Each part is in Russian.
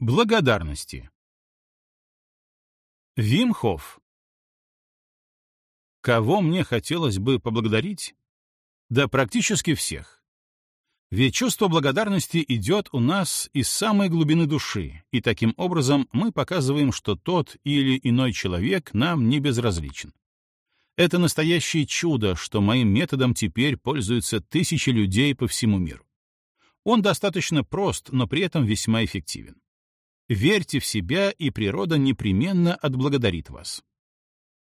Благодарности. Вимхов. Кого мне хотелось бы поблагодарить? Да практически всех. Ведь чувство благодарности идет у нас из самой глубины души, и таким образом мы показываем, что тот или иной человек нам не безразличен. Это настоящее чудо, что моим методом теперь пользуются тысячи людей по всему миру. Он достаточно прост, но при этом весьма эффективен. Верьте в себя, и природа непременно отблагодарит вас.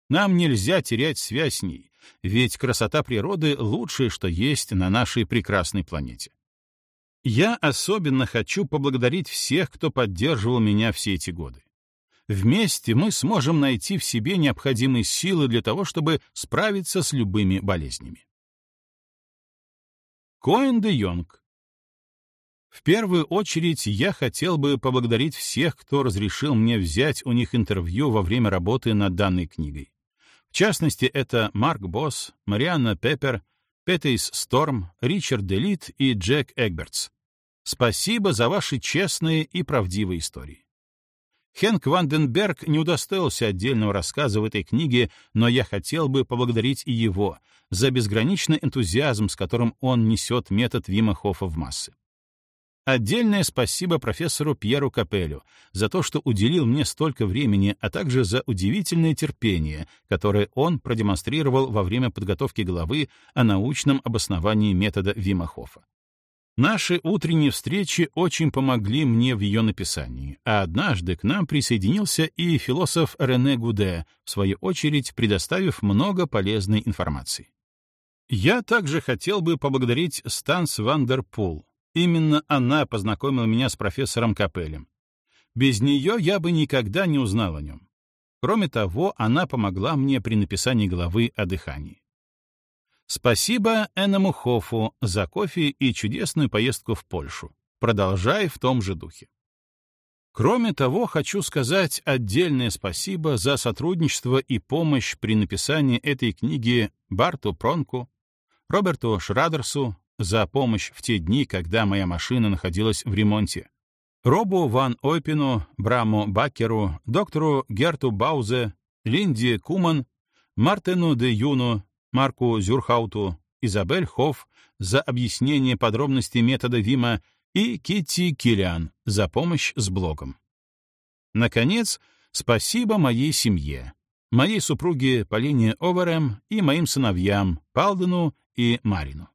Нам нельзя терять связь с ней, ведь красота природы — лучшее, что есть на нашей прекрасной планете. Я особенно хочу поблагодарить всех, кто поддерживал меня все эти годы. Вместе мы сможем найти в себе необходимые силы для того, чтобы справиться с любыми болезнями. Коэн де Йонг в первую очередь я хотел бы поблагодарить всех, кто разрешил мне взять у них интервью во время работы над данной книгой. В частности, это Марк Босс, Марианна Пеппер, Петейс Сторм, Ричард Делит и Джек Эгбертс. Спасибо за ваши честные и правдивые истории. Хенк Ванденберг не удостоился отдельного рассказа в этой книге, но я хотел бы поблагодарить и его за безграничный энтузиазм, с которым он несет метод Вима Хоффа в массы. Отдельное спасибо профессору Пьеру Капелю за то, что уделил мне столько времени, а также за удивительное терпение, которое он продемонстрировал во время подготовки главы о научном обосновании метода Вима Хоффа. Наши утренние встречи очень помогли мне в ее написании, а однажды к нам присоединился и философ Рене Гуде, в свою очередь предоставив много полезной информации. Я также хотел бы поблагодарить Станс ван дер Пул, Именно она познакомила меня с профессором Капелем. Без нее я бы никогда не узнал о нем. Кроме того, она помогла мне при написании главы о дыхании. Спасибо Энаму Хофу за кофе и чудесную поездку в Польшу. Продолжай в том же духе. Кроме того, хочу сказать отдельное спасибо за сотрудничество и помощь при написании этой книги Барту Пронку, Роберту Шрадерсу, за помощь в те дни, когда моя машина находилась в ремонте. Робу Ван Ойпину, Браму Бакеру, доктору Герту Баузе, Линди Куман, Мартину де Юну, Марку Зюрхауту, Изабель Хофф за объяснение подробностей метода Вима и Китти Киллиан за помощь с блогом. Наконец, спасибо моей семье, моей супруге Полине Оверем и моим сыновьям Палдену и Марину.